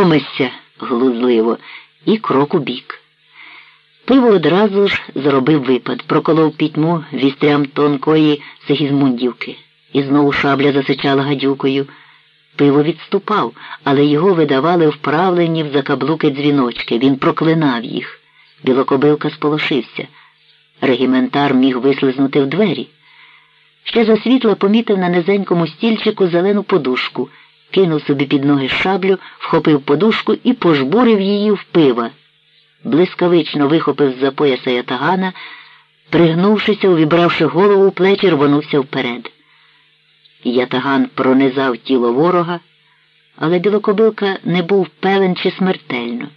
соромишся, глузливо, і крок у бік. Пиво одразу ж зробив випад, проколов пітьму вістрям тонкої Сигізмундівки. І знову шабля засичала гадюкою. Пиво відступав, але його видавали вправлені в закаблуки дзвіночки. Він проклинав їх. Білокобилка сполошився. Регіментар міг вислизнути в двері. Ще за світла помітив на низенькому стільчику зелену подушку, кинув собі під ноги шаблю, вхопив подушку і пожбурив її в пива. Блискавично вихопив з за пояса ятагана, пригнувшися, увібравши голову у плечі, рвонувся вперед. Ятаган пронизав тіло ворога, але білокобилка не був певен чи смертельно.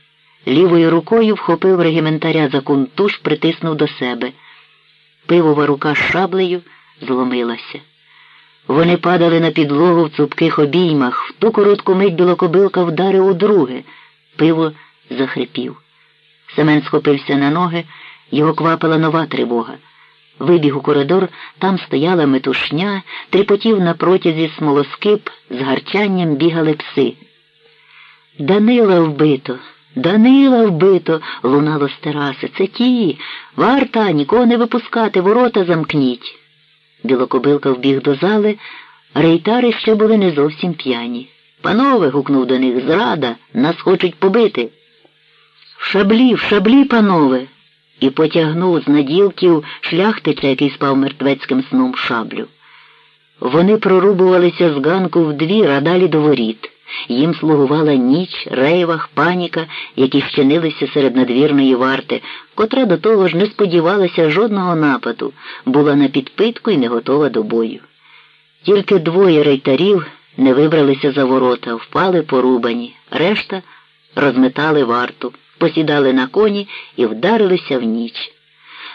Лівою рукою вхопив регіментаря за кунтуш, притиснув до себе. Пивова рука з шаблею зломилася. Вони падали на підлогу в цупких обіймах. В ту коротку мить білокобилка вдарив у друге. Пиво захрипів. Семен схопився на ноги, його квапила нова тривога. Вибіг у коридор, там стояла метушня, тріпотів на протязі смолоскип, з гарчанням бігали пси. Данила вбито, Данила вбито, лунало з тераси. Це ті. Варта, нікого не випускати, ворота замкніть. Білокобилка вбіг до зали, рейтари ще були не зовсім п'яні. Панове, гукнув до них, зрада, нас хочуть побити. В шаблі, в шаблі, панове і потягнув з наділків шляхтича, який спав мертвецьким сном шаблю. Вони прорубувалися з ганку двір, а далі до воріт. Їм слугувала ніч, рейвах, паніка, які щинилися серед надвірної варти, котра до того ж не сподівалася жодного нападу, була на підпитку і не готова до бою. Тільки двоє рейтарів не вибралися за ворота, впали порубані, решта розметали варту посідали на коні і вдарилися в ніч.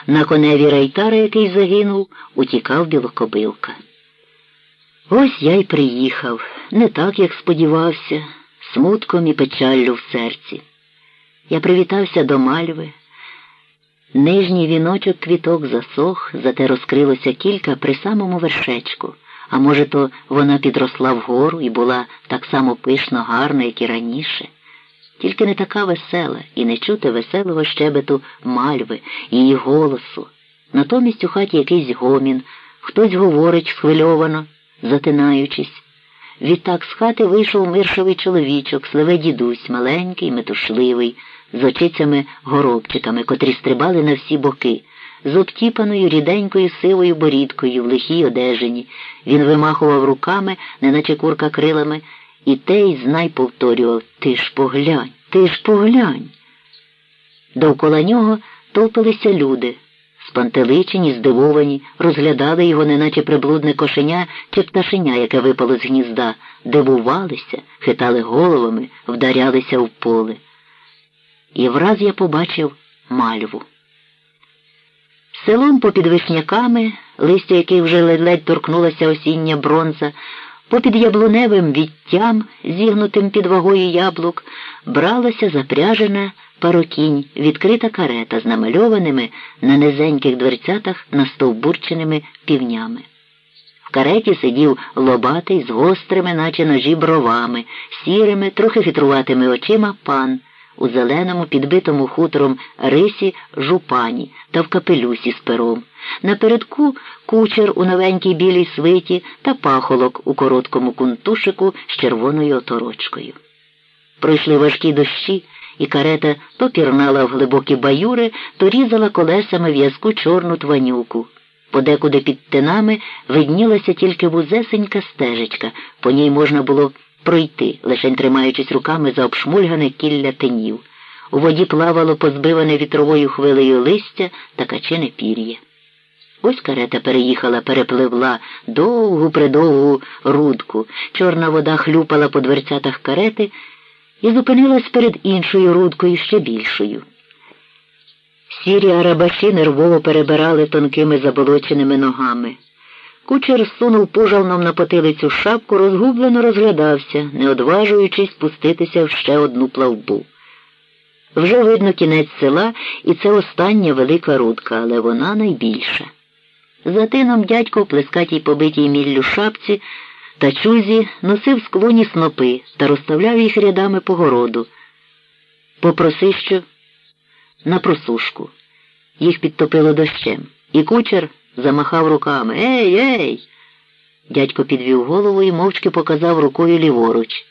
На коневі рейтара, який загинув, утікав білокобилка. Ось я й приїхав, не так, як сподівався, смутком і печаллю в серці. Я привітався до мальви. Нижній віночок квіток засох, зате розкрилося кілька при самому вершечку, а може, то вона підросла вгору і була так само пишно гарна, як і раніше тільки не така весела і не чути веселого щебету мальви, її голосу. Натомість у хаті якийсь гомін, хтось говорить схвильовано, затинаючись. Відтак з хати вийшов миршовий чоловічок, сливе дідусь, маленький, метушливий, з очицями горобчиками, котрі стрибали на всі боки, з обтіпаною ріденькою сивою борідкою в лихій одежині. Він вимахував руками, неначе курка крилами, і те й знай повторював Ти ж поглянь, ти ж поглянь. Довкола нього топилися люди, спантеличені, здивовані, розглядали його, неначе приблудне кошеня чи пташеня, яке випало з гнізда, дивувалися, хитали головами, вдарялися в поле. І враз я побачив мальву. Селом попід вишняками, листя яких вже ледь-ледь торкнулася осіння бронза, Попід яблуневим віттям, зігнутим під вагою яблук, бралася запряжена парокінь, відкрита карета з намальованими на низеньких дверцятах настовбурченими півнями. В кареті сидів лобатий з гострими, наче ножі бровами, сірими, трохи хитруватими очима пан у зеленому, підбитому хутором рисі жупані та в капелюсі з пером. Напередку кучер у новенькій білій свиті та пахолок у короткому кунтушику з червоною оторочкою. Пройшли важкі дощі, і карета то пірнала в глибокі баюри, то різала колесами в'язку чорну тванюку. Подекуди під тинами виднілася тільки вузесенька стежечка, по ній можна було пройти, лише тримаючись руками за обшмульгане кілля тенів. У воді плавало позбиване вітровою хвилею листя та качене пір'я. Ось карета переїхала, перепливла довгу придовгу рудку. Чорна вода хлюпала по дверцятах карети і зупинилась перед іншою рудкою ще більшою. Сірі арабаші нервово перебирали тонкими заболоченими ногами. Кучер сунув пожалном на потилицю шапку, розгублено розглядався, не одважуючись спуститися в ще одну плавбу. Вже видно кінець села, і це остання велика рудка, але вона найбільша. За тином дядько в плескатій побитій міллю шапці Та чузі носив з клуні снопи та розставляв їх рядами по городу. Попроси що на просушку. Їх підтопило дощем. І кучер замахав руками Ей, ей. Дядько підвів голову і мовчки показав рукою ліворуч.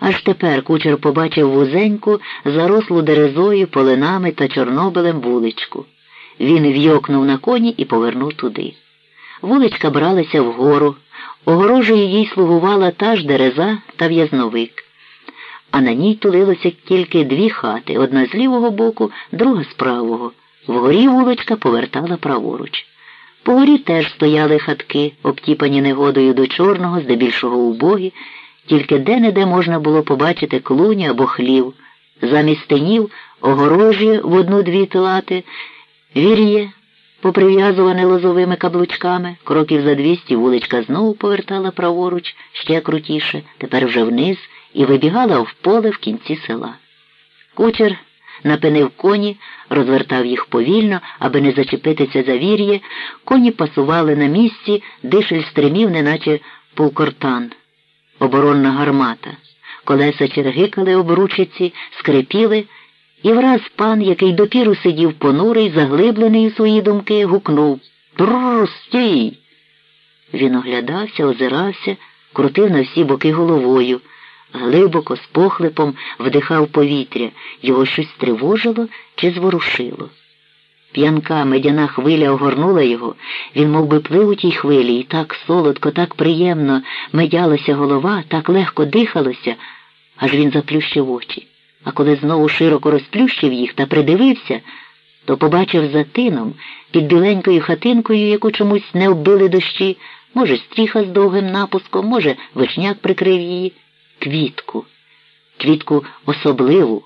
Аж тепер кучер побачив вузеньку, зарослу дерезою, полинами та чорнобилем вуличку. Він вйокнув на коні і повернув туди. Вуличка бралася вгору, огорожею їй слугувала та ж дереза та в'язновик. А на ній тулилося тільки дві хати, одна з лівого боку, друга з правого. Вгорі вуличка повертала праворуч. По горі теж стояли хатки, обтіпані негодою до чорного, здебільшого убогі, тільки де-не-де можна було побачити клуні або хлів, замість стенів огорожі в одну-дві тилати, вір'є, поприв'язуване лозовими каблучками, кроків за двісті вуличка знову повертала праворуч, ще крутіше, тепер вже вниз, і вибігала в поле в кінці села. Кучер напинив коні, розвертав їх повільно, аби не зачепитися за вір'є, коні пасували на місці, дишель стримів, неначе полкортан, оборонна гармата. Колеса чергикали об ручиці, скрипіли, і враз пан, який допіру сидів понурий, заглиблений у свої думки, гукнув Трррр! Він оглядався, озирався, крутив на всі боки головою. Глибоко, з похлипом вдихав повітря, його щось тривожило чи зворушило. П'янка медяна хвиля огорнула його, він мов би, плив у тій хвилі, і так солодко, так приємно медялася голова, так легко дихалося, аж він заплющив очі. А коли знову широко розплющив їх та придивився, то побачив за тином, під біленькою хатинкою, яку чомусь не вбили дощі, може, стріха з довгим напуском, може, вишняк прикрив її квітку, квітку особливу,